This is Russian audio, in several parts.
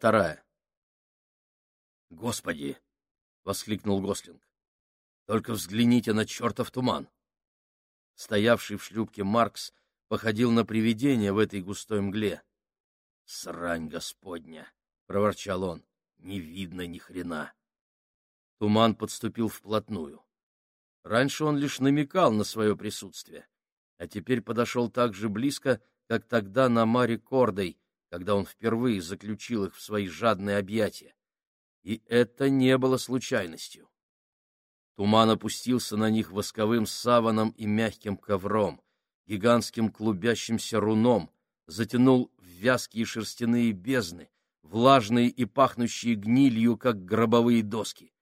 вторая. «Господи!» — воскликнул Гослинг. «Только взгляните на чертов туман!» Стоявший в шлюпке Маркс походил на привидение в этой густой мгле. «Срань господня!» — проворчал он. «Не видно ни хрена!» Туман подступил вплотную. Раньше он лишь намекал на свое присутствие, а теперь подошел так же близко, как тогда на Маре Кордой, когда он впервые заключил их в свои жадные объятия. И это не было случайностью. Туман опустился на них восковым саваном и мягким ковром, гигантским клубящимся руном, затянул в вязкие шерстяные бездны, влажные и пахнущие гнилью, как гробовые доски.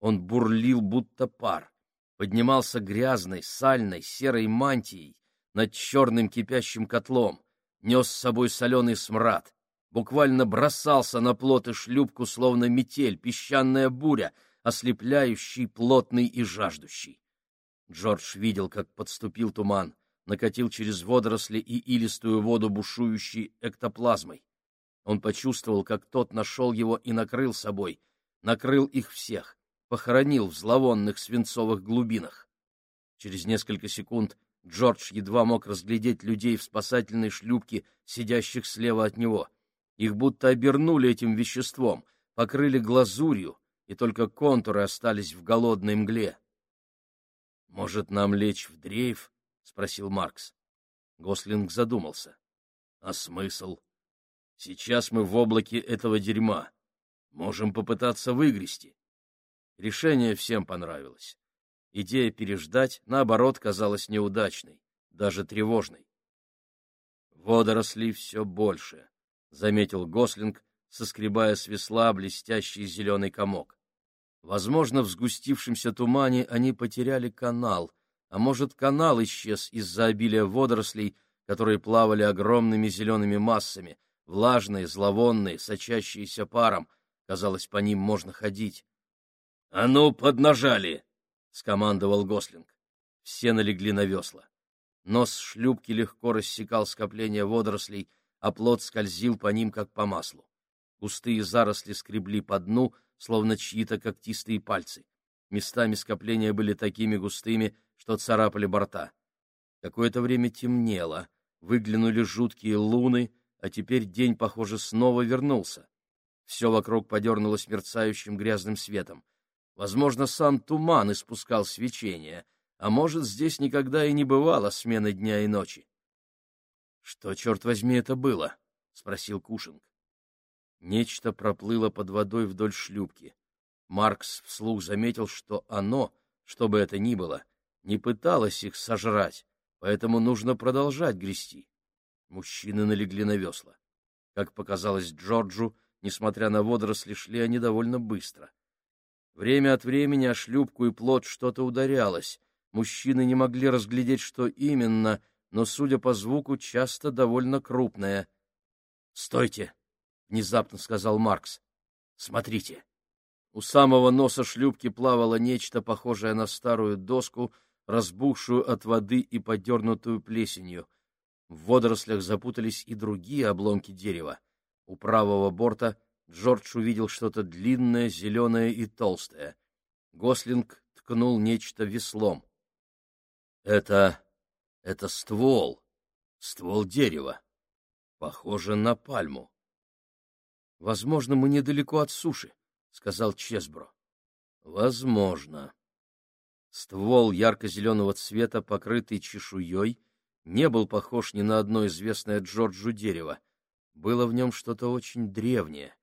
Он бурлил, будто пар, поднимался грязной, сальной, серой мантией над черным кипящим котлом, нес с собой соленый смрад, буквально бросался на плот и шлюпку, словно метель, песчаная буря, ослепляющий, плотный и жаждущий. Джордж видел, как подступил туман, накатил через водоросли и илистую воду бушующей эктоплазмой. Он почувствовал, как тот нашел его и накрыл собой, накрыл их всех, похоронил в зловонных свинцовых глубинах. Через несколько секунд Джордж едва мог разглядеть людей в спасательной шлюпке, сидящих слева от него. Их будто обернули этим веществом, покрыли глазурью, и только контуры остались в голодной мгле. — Может, нам лечь в дрейф? — спросил Маркс. Гослинг задумался. — А смысл? Сейчас мы в облаке этого дерьма. Можем попытаться выгрести. Решение всем понравилось. Идея переждать, наоборот, казалась неудачной, даже тревожной. «Водорослей все больше», — заметил Гослинг, соскребая с весла блестящий зеленый комок. Возможно, в сгустившемся тумане они потеряли канал, а может, канал исчез из-за обилия водорослей, которые плавали огромными зелеными массами, влажные, зловонные, сочащиеся паром. Казалось, по ним можно ходить. — А ну, поднажали! — скомандовал Гослинг. Все налегли на весла. Нос шлюпки легко рассекал скопление водорослей, а плот скользил по ним, как по маслу. Густые заросли скребли по дну, словно чьи-то когтистые пальцы. Местами скопления были такими густыми, что царапали борта. Какое-то время темнело, выглянули жуткие луны, а теперь день, похоже, снова вернулся. Все вокруг подернулось мерцающим грязным светом. Возможно, сам туман испускал свечение, а может, здесь никогда и не бывало смены дня и ночи. — Что, черт возьми, это было? — спросил Кушинг. Нечто проплыло под водой вдоль шлюпки. Маркс вслух заметил, что оно, что бы это ни было, не пыталось их сожрать, поэтому нужно продолжать грести. Мужчины налегли на весла. Как показалось Джорджу, несмотря на водоросли, шли они довольно быстро. Время от времени о шлюпку и плот что-то ударялось. Мужчины не могли разглядеть, что именно, но, судя по звуку, часто довольно крупное. — Стойте! — внезапно сказал Маркс. — Смотрите! У самого носа шлюпки плавало нечто похожее на старую доску, разбухшую от воды и подернутую плесенью. В водорослях запутались и другие обломки дерева. У правого борта Джордж увидел что-то длинное, зеленое и толстое. Гослинг ткнул нечто веслом. — Это... это ствол. Ствол дерева. Похоже на пальму. — Возможно, мы недалеко от суши, — сказал Чесбро. — Возможно. Ствол ярко-зеленого цвета, покрытый чешуей, не был похож ни на одно известное Джорджу дерево. Было в нем что-то очень древнее.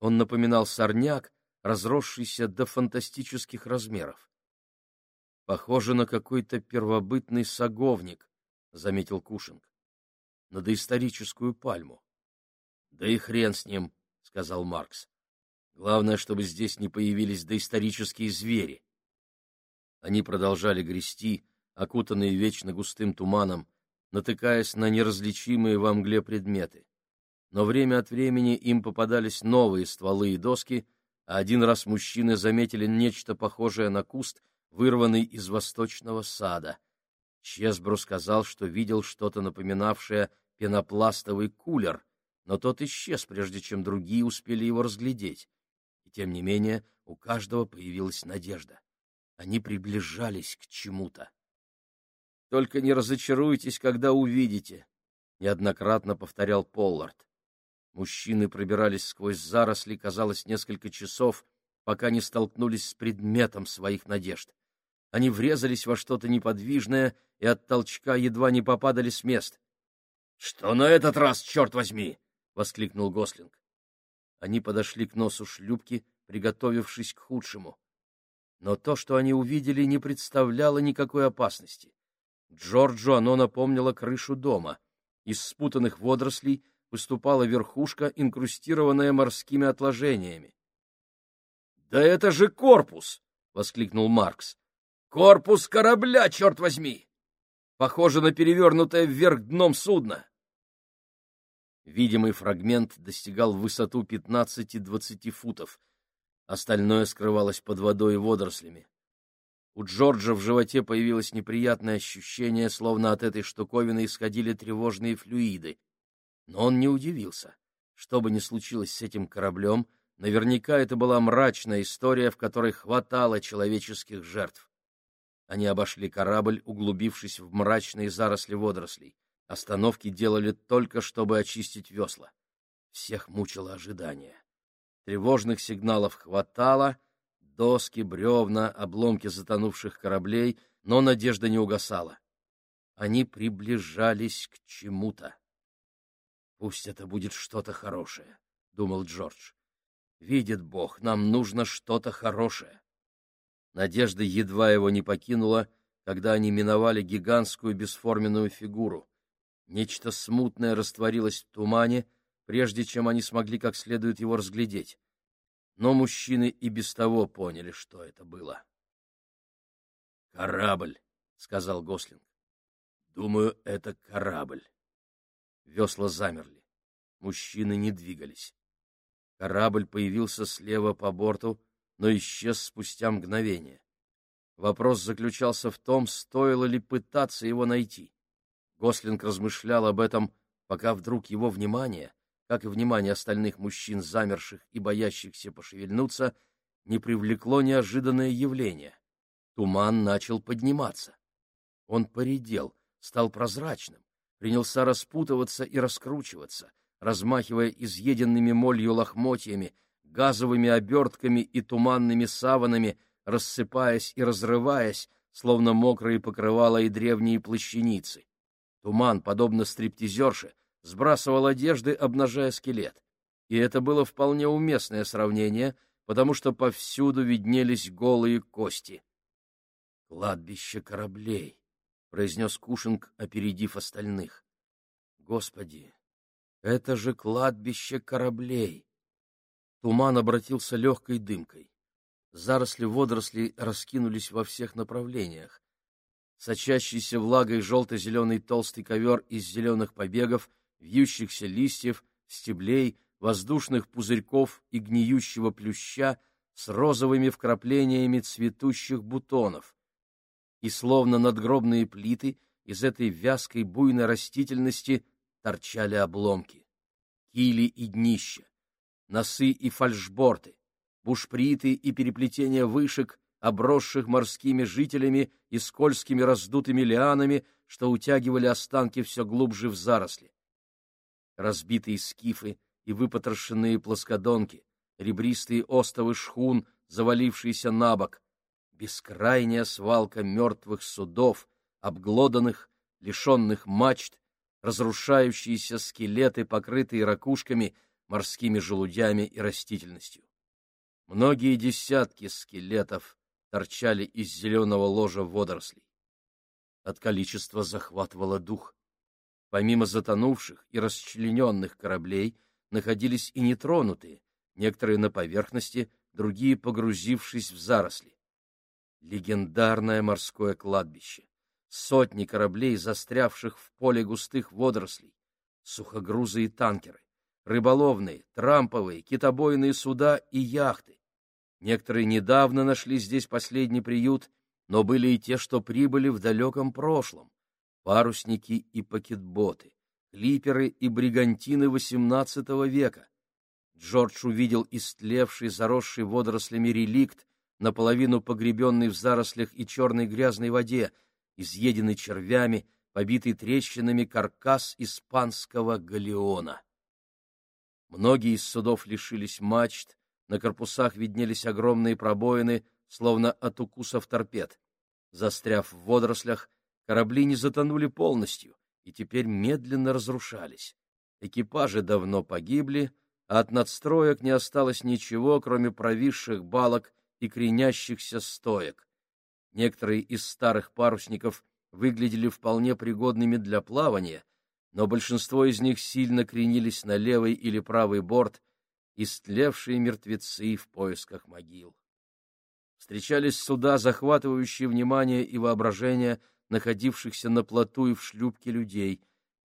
Он напоминал сорняк, разросшийся до фантастических размеров. — Похоже на какой-то первобытный саговник, — заметил Кушинг. — На доисторическую пальму. — Да и хрен с ним, — сказал Маркс. — Главное, чтобы здесь не появились доисторические звери. Они продолжали грести, окутанные вечно густым туманом, натыкаясь на неразличимые во мгле предметы. Но время от времени им попадались новые стволы и доски, а один раз мужчины заметили нечто похожее на куст, вырванный из восточного сада. Чесбру сказал, что видел что-то напоминавшее пенопластовый кулер, но тот исчез, прежде чем другие успели его разглядеть. И тем не менее у каждого появилась надежда. Они приближались к чему-то. «Только не разочаруйтесь, когда увидите», — неоднократно повторял Поллард. Мужчины пробирались сквозь заросли, казалось, несколько часов, пока не столкнулись с предметом своих надежд. Они врезались во что-то неподвижное и от толчка едва не попадали с мест. — Что на этот раз, черт возьми? — воскликнул Гослинг. Они подошли к носу шлюпки, приготовившись к худшему. Но то, что они увидели, не представляло никакой опасности. Джорджу оно напомнило крышу дома. Из спутанных водорослей выступала верхушка, инкрустированная морскими отложениями. — Да это же корпус! — воскликнул Маркс. — Корпус корабля, черт возьми! Похоже на перевернутое вверх дном судно. Видимый фрагмент достигал высоту 15-20 футов. Остальное скрывалось под водой и водорослями. У Джорджа в животе появилось неприятное ощущение, словно от этой штуковины исходили тревожные флюиды. Но он не удивился. Что бы ни случилось с этим кораблем, наверняка это была мрачная история, в которой хватало человеческих жертв. Они обошли корабль, углубившись в мрачные заросли водорослей. Остановки делали только, чтобы очистить весла. Всех мучило ожидание. Тревожных сигналов хватало, доски, бревна, обломки затонувших кораблей, но надежда не угасала. Они приближались к чему-то. «Пусть это будет что-то хорошее», — думал Джордж. «Видит Бог, нам нужно что-то хорошее». Надежда едва его не покинула, когда они миновали гигантскую бесформенную фигуру. Нечто смутное растворилось в тумане, прежде чем они смогли как следует его разглядеть. Но мужчины и без того поняли, что это было. «Корабль», — сказал Гослинг. «Думаю, это корабль». Весла замерли. Мужчины не двигались. Корабль появился слева по борту, но исчез спустя мгновение. Вопрос заключался в том, стоило ли пытаться его найти. Гослинг размышлял об этом, пока вдруг его внимание, как и внимание остальных мужчин, замерших и боящихся пошевельнуться, не привлекло неожиданное явление. Туман начал подниматься. Он поредел, стал прозрачным, принялся распутываться и раскручиваться, размахивая изъеденными молью лохмотьями, газовыми обертками и туманными саванами, рассыпаясь и разрываясь, словно мокрые покрывала и древние плащаницы. Туман, подобно стриптизерше, сбрасывал одежды, обнажая скелет. И это было вполне уместное сравнение, потому что повсюду виднелись голые кости. «Кладбище кораблей», — произнес Кушинг, опередив остальных. «Господи, это же кладбище кораблей!» Туман обратился легкой дымкой. Заросли водорослей раскинулись во всех направлениях. Сочащийся влагой желто-зеленый толстый ковер из зеленых побегов, вьющихся листьев, стеблей, воздушных пузырьков и гниющего плюща с розовыми вкраплениями цветущих бутонов. И словно надгробные плиты из этой вязкой буйной растительности торчали обломки. Кили и днища, носы и фальшборты, бушприты и переплетения вышек, обросших морскими жителями и скользкими раздутыми лианами, что утягивали останки все глубже в заросли. Разбитые скифы и выпотрошенные плоскодонки, ребристые остовы шхун, завалившиеся на бок, бескрайняя свалка мертвых судов, обглоданных, лишенных мачт, разрушающиеся скелеты, покрытые ракушками, морскими желудями и растительностью. Многие десятки скелетов торчали из зеленого ложа водорослей. От количества захватывало дух. Помимо затонувших и расчлененных кораблей находились и нетронутые, некоторые на поверхности, другие погрузившись в заросли. Легендарное морское кладбище. Сотни кораблей, застрявших в поле густых водорослей, сухогрузы и танкеры, рыболовные, трамповые, китобойные суда и яхты, Некоторые недавно нашли здесь последний приют, но были и те, что прибыли в далеком прошлом, парусники и пакетботы, клиперы и бригантины XVIII века. Джордж увидел истлевший, заросший водорослями реликт, наполовину погребенный в зарослях и черной грязной воде, изъеденный червями, побитый трещинами каркас испанского галеона. Многие из судов лишились мачт, на корпусах виднелись огромные пробоины, словно от укусов торпед. Застряв в водорослях, корабли не затонули полностью и теперь медленно разрушались. Экипажи давно погибли, а от надстроек не осталось ничего, кроме провисших балок и кренящихся стоек. Некоторые из старых парусников выглядели вполне пригодными для плавания, но большинство из них сильно кренились на левый или правый борт, истлевшие мертвецы в поисках могил. Встречались суда, захватывающие внимание и воображение находившихся на плоту и в шлюпке людей,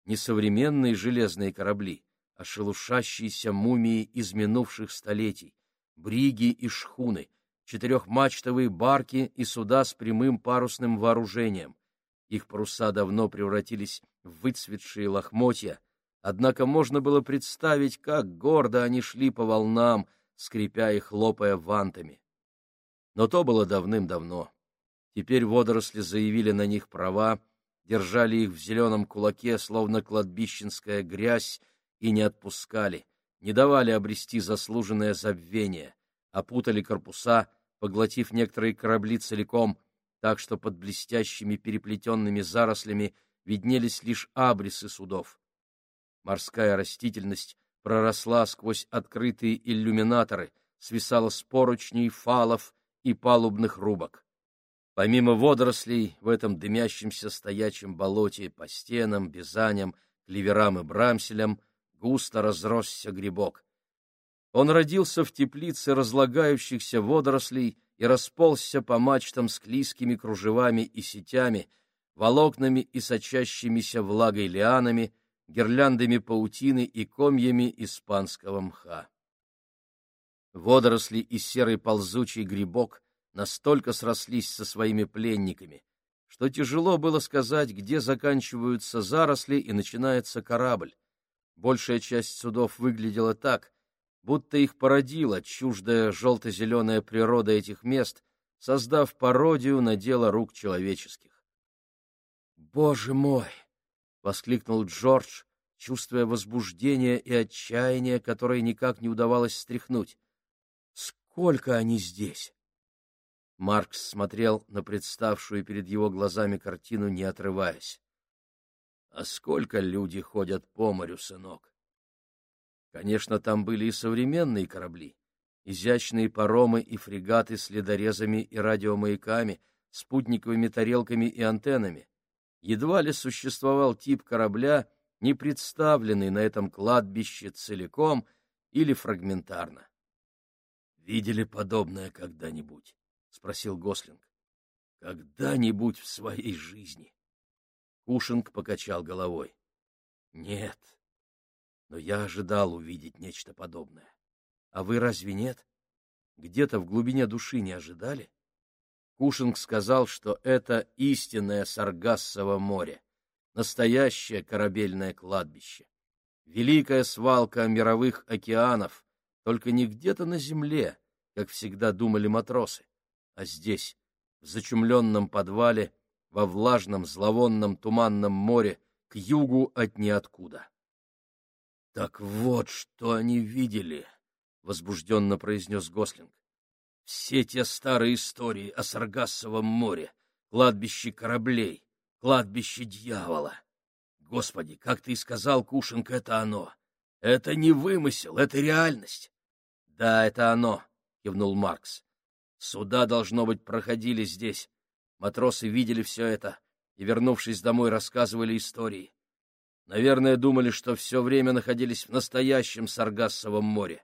несовременные железные корабли, а шелушащиеся мумии из минувших столетий, бриги и шхуны, четырехмачтовые барки и суда с прямым парусным вооружением. Их паруса давно превратились в выцветшие лохмотья, однако можно было представить, как гордо они шли по волнам, скрипя и хлопая вантами. Но то было давным-давно. Теперь водоросли заявили на них права, держали их в зеленом кулаке, словно кладбищенская грязь, и не отпускали, не давали обрести заслуженное забвение, опутали корпуса, поглотив некоторые корабли целиком, так что под блестящими переплетенными зарослями виднелись лишь абрисы судов. Морская растительность проросла сквозь открытые иллюминаторы, свисала с поручней, фалов и палубных рубок. Помимо водорослей в этом дымящемся стоячем болоте по стенам, бизаням, клеверам и брамселям густо разросся грибок. Он родился в теплице разлагающихся водорослей и расползся по мачтам с клейкими кружевами и сетями, волокнами и сочащимися влагой лианами, гирляндами паутины и комьями испанского мха. Водоросли и серый ползучий грибок настолько срослись со своими пленниками, что тяжело было сказать, где заканчиваются заросли и начинается корабль. Большая часть судов выглядела так, будто их породила чуждая желто-зеленая природа этих мест, создав пародию на дело рук человеческих. «Боже мой!» — воскликнул Джордж, чувствуя возбуждение и отчаяние, которое никак не удавалось стряхнуть. «Сколько они здесь!» Маркс смотрел на представшую перед его глазами картину, не отрываясь. А сколько люди ходят по морю, сынок? Конечно, там были и современные корабли, изящные паромы и фрегаты с ледорезами и радиомаяками, спутниковыми тарелками и антеннами. Едва ли существовал тип корабля, не представленный на этом кладбище целиком или фрагментарно. Видели подобное когда-нибудь? спросил Гослинг. Когда-нибудь в своей жизни. Кушинг покачал головой. Нет. Но я ожидал увидеть нечто подобное. А вы разве нет? Где-то в глубине души не ожидали? Кушинг сказал, что это истинное Саргассово море, настоящее корабельное кладбище, великая свалка мировых океанов, только не где-то на земле, как всегда думали матросы, а здесь, в зачумленном подвале, во влажном, зловонном, туманном море к югу от ниоткуда. — Так вот, что они видели, — возбужденно произнес Гослинг. — Все те старые истории о Саргассовом море, кладбище кораблей, кладбище дьявола. Господи, как ты и сказал, Кушинг, это оно. Это не вымысел, это реальность. — Да, это оно, — кивнул Маркс. — Суда, должно быть, проходили здесь, Матросы видели все это и, вернувшись домой, рассказывали истории. Наверное, думали, что все время находились в настоящем Саргассовом море.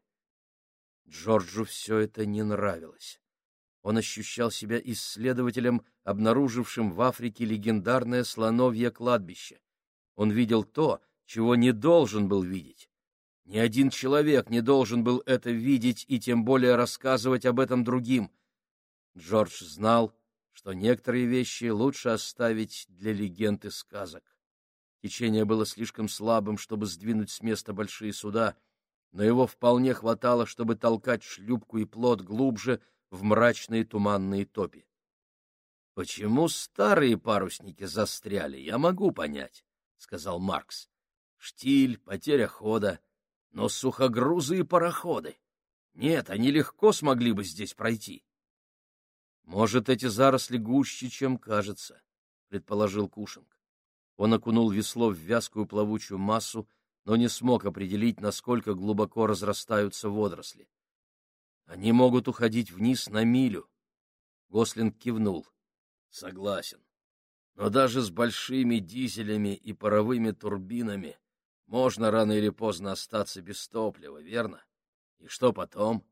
Джорджу все это не нравилось. Он ощущал себя исследователем, обнаружившим в Африке легендарное слоновье кладбище. Он видел то, чего не должен был видеть. Ни один человек не должен был это видеть и тем более рассказывать об этом другим. Джордж знал, что некоторые вещи лучше оставить для легенд и сказок. Течение было слишком слабым, чтобы сдвинуть с места большие суда, но его вполне хватало, чтобы толкать шлюпку и плот глубже в мрачные туманные топи. Почему старые парусники застряли, я могу понять, сказал Маркс. Штиль, потеря хода, но сухогрузы пароходы. Нет, они легко смогли бы здесь пройти. Может, эти заросли гуще, чем кажется, предположил Кушинг. Он окунул весло в вязкую плавучую массу, но не смог определить, насколько глубоко разрастаются водоросли. Они могут уходить вниз на милю. Гослинг кивнул. Согласен. Но даже с большими дизелями и паровыми турбинами можно рано или поздно остаться без топлива, верно? И что потом?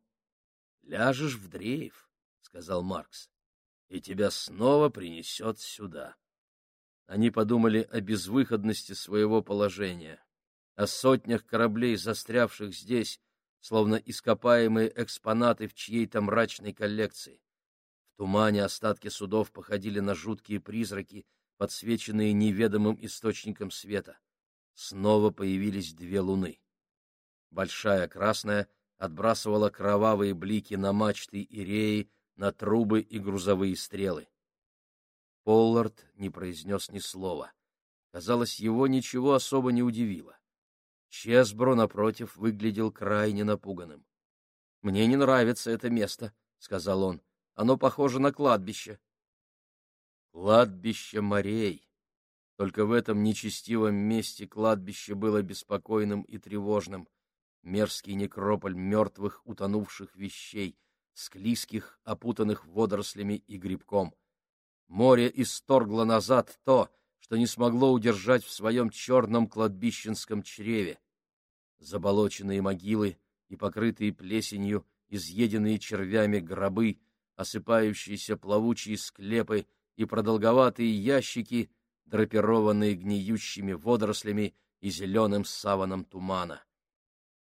Ляжешь в дрейф, — сказал Маркс, — и тебя снова принесет сюда. Они подумали о безвыходности своего положения, о сотнях кораблей, застрявших здесь, словно ископаемые экспонаты в чьей-то мрачной коллекции. В тумане остатки судов походили на жуткие призраки, подсвеченные неведомым источником света. Снова появились две луны. Большая красная отбрасывала кровавые блики на мачты и реи, на трубы и грузовые стрелы. Поллард не произнес ни слова. Казалось, его ничего особо не удивило. Чесбро, напротив, выглядел крайне напуганным. — Мне не нравится это место, — сказал он. Оно похоже на кладбище. Кладбище морей. Только в этом нечестивом месте кладбище было беспокойным и тревожным. Мерзкий некрополь мертвых утонувших вещей, склизких, опутанных водорослями и грибком. Море исторгло назад то, что не смогло удержать в своем черном кладбищенском чреве. Заболоченные могилы и покрытые плесенью, изъеденные червями гробы — осыпающиеся плавучие склепы и продолговатые ящики, драпированные гниющими водорослями и зеленым саваном тумана.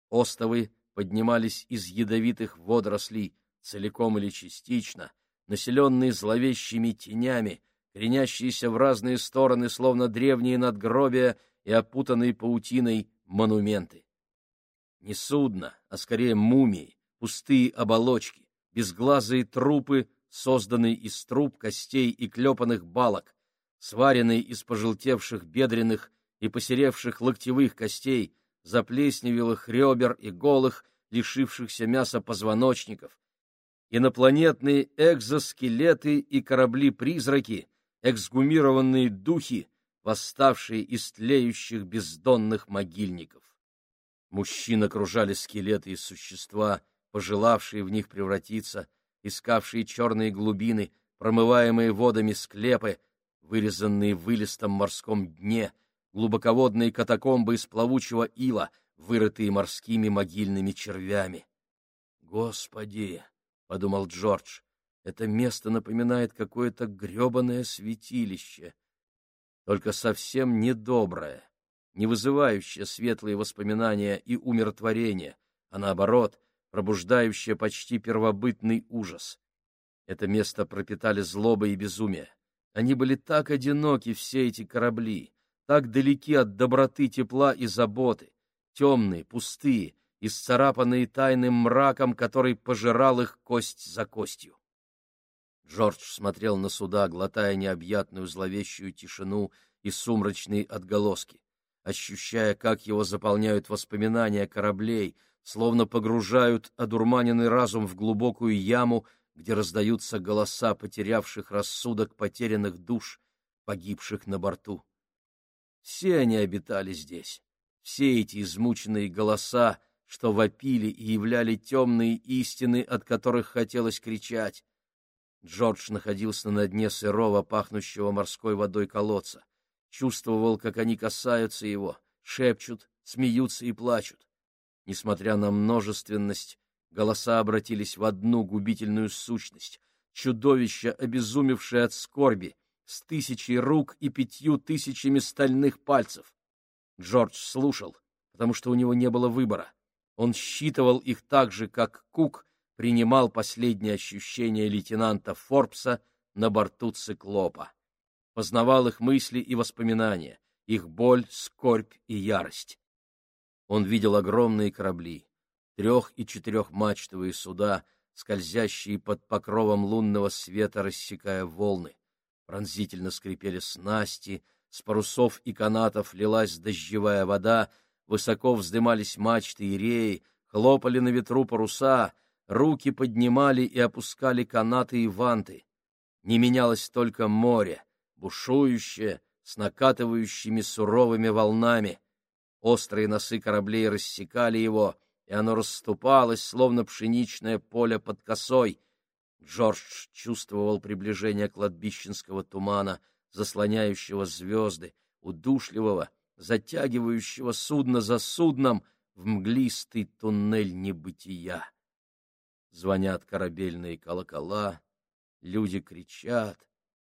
Остовы поднимались из ядовитых водорослей, целиком или частично, населенные зловещими тенями, кренящиеся в разные стороны, словно древние надгробия и опутанные паутиной монументы. Не судно, а скорее мумии, пустые оболочки, безглазые трупы, созданные из труб, костей и клепанных балок, сваренные из пожелтевших бедренных и посеревших локтевых костей, заплесневелых ребер и голых, лишившихся мяса позвоночников, инопланетные экзоскелеты и корабли-призраки, эксгумированные духи, восставшие из тлеющих бездонных могильников. Мужчин окружали скелеты и существа, пожелавшие в них превратиться, искавшие черные глубины, промываемые водами склепы, вырезанные в вылистом морском дне, глубоководные катакомбы из плавучего ила, вырытые морскими могильными червями. «Господи!» — подумал Джордж. «Это место напоминает какое-то гребаное святилище, только совсем недоброе, не вызывающее светлые воспоминания и умиротворение, а наоборот — пробуждающее почти первобытный ужас. Это место пропитали злоба и безумие. Они были так одиноки, все эти корабли, так далеки от доброты, тепла и заботы, темные, пустые, исцарапанные тайным мраком, который пожирал их кость за костью. Джордж смотрел на суда, глотая необъятную зловещую тишину и сумрачные отголоски, ощущая, как его заполняют воспоминания кораблей — словно погружают одурманенный разум в глубокую яму, где раздаются голоса потерявших рассудок потерянных душ, погибших на борту. Все они обитали здесь, все эти измученные голоса, что вопили и являли темные истины, от которых хотелось кричать. Джордж находился на дне сырого, пахнущего морской водой колодца, чувствовал, как они касаются его, шепчут, смеются и плачут. Несмотря на множественность, голоса обратились в одну губительную сущность — чудовище, обезумевшее от скорби, с тысячей рук и пятью тысячами стальных пальцев. Джордж слушал, потому что у него не было выбора. Он считывал их так же, как Кук принимал последние ощущения лейтенанта Форбса на борту циклопа. Познавал их мысли и воспоминания, их боль, скорбь и ярость. Он видел огромные корабли, трех- и четырехмачтовые суда, скользящие под покровом лунного света, рассекая волны. Пронзительно скрипели снасти, с парусов и канатов лилась дождевая вода, высоко вздымались мачты и реи, хлопали на ветру паруса, руки поднимали и опускали канаты и ванты. Не менялось только море, бушующее, с накатывающими суровыми волнами. Острые носы кораблей рассекали его, и оно расступалось, словно пшеничное поле под косой. Джордж чувствовал приближение кладбищенского тумана, заслоняющего звезды, удушливого, затягивающего судно за судном в мглистый туннель небытия. Звонят корабельные колокола, люди кричат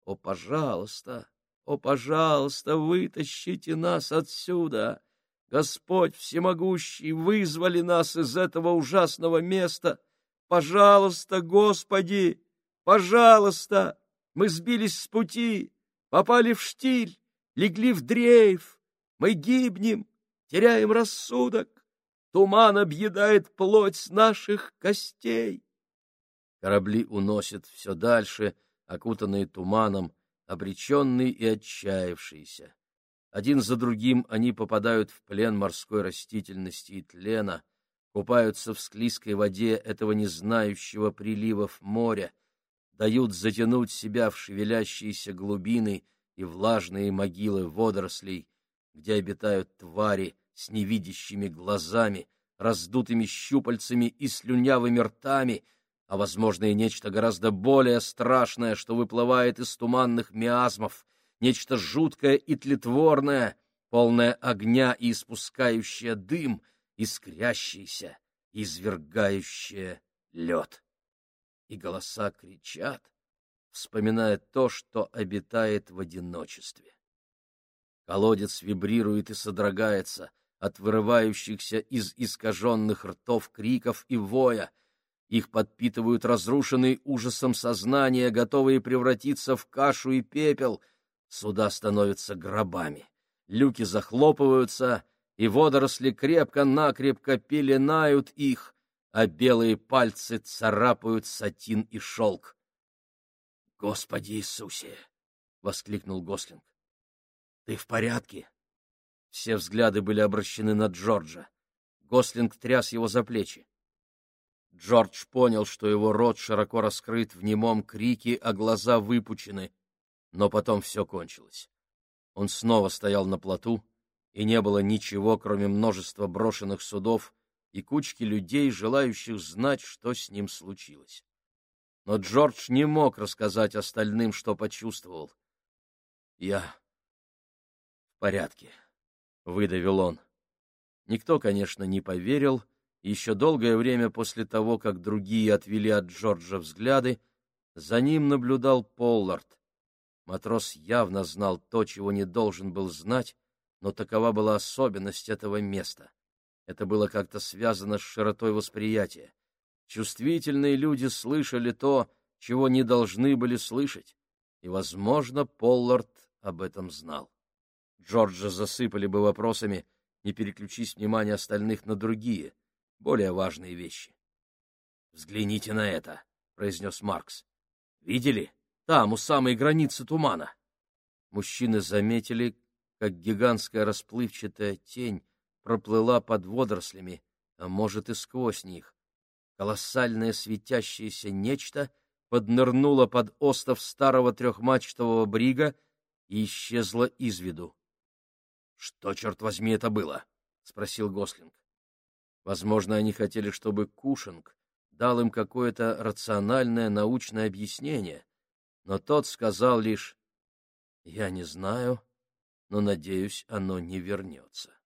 «О, пожалуйста! О, пожалуйста, вытащите нас отсюда! Господь всемогущий, вызвали нас из этого ужасного места! Пожалуйста, Господи! Пожалуйста! Мы сбились с пути, попали в штиль, легли в дрейф, мы гибнем, теряем рассудок, туман объедает плоть наших костей. Корабли уносят все дальше, окутанные туманом, обреченные и отчаявшиеся. Один за другим они попадают в плен морской растительности и тлена, купаются в склизкой воде этого незнающего приливов моря, дают затянуть себя в шевелящиеся глубины и влажные могилы водорослей, где обитают твари с невидящими глазами, раздутыми щупальцами и слюнявыми ртами — а, возможно, и нечто гораздо более страшное, что выплывает из туманных миазмов, нечто жуткое и тлетворное, полное огня и испускающее дым, искрящийся, извергающее лед. И голоса кричат, вспоминая то, что обитает в одиночестве. Колодец вибрирует и содрогается от вырывающихся из искаженных ртов криков и воя, их подпитывают разрушенные ужасом сознания, готовые превратиться в кашу и пепел. Суда становятся гробами. Люки захлопываются, и водоросли крепко-накрепко пеленают их, а белые пальцы царапают сатин и шелк. — Господи Иисусе! — воскликнул Гослинг. — Ты в порядке? Все взгляды были обращены на Джорджа. Гослинг тряс его за плечи. Джордж понял, что его рот широко раскрыт в немом крике, а глаза выпучены. Но потом все кончилось. Он снова стоял на плоту, и не было ничего, кроме множества брошенных судов и кучки людей, желающих знать, что с ним случилось. Но Джордж не мог рассказать остальным, что почувствовал. — Я в порядке, — выдавил он. Никто, конечно, не поверил, — еще долгое время после того, как другие отвели от Джорджа взгляды, за ним наблюдал Поллард. Матрос явно знал то, чего не должен был знать, но такова была особенность этого места. Это было как-то связано с широтой восприятия. Чувствительные люди слышали то, чего не должны были слышать, и, возможно, Поллард об этом знал. Джорджа засыпали бы вопросами, не переключись внимание остальных на другие — более важные вещи. «Взгляните на это», — произнес Маркс. «Видели? Там, у самой границы тумана». Мужчины заметили, как гигантская расплывчатая тень проплыла под водорослями, а может и сквозь них. Колоссальное светящееся нечто поднырнуло под остов старого трехмачтового брига и исчезло из виду. — Что, черт возьми, это было? — спросил Гослинг. Возможно, они хотели, чтобы Кушинг дал им какое-то рациональное научное объяснение, но тот сказал лишь «Я не знаю, но, надеюсь, оно не вернется».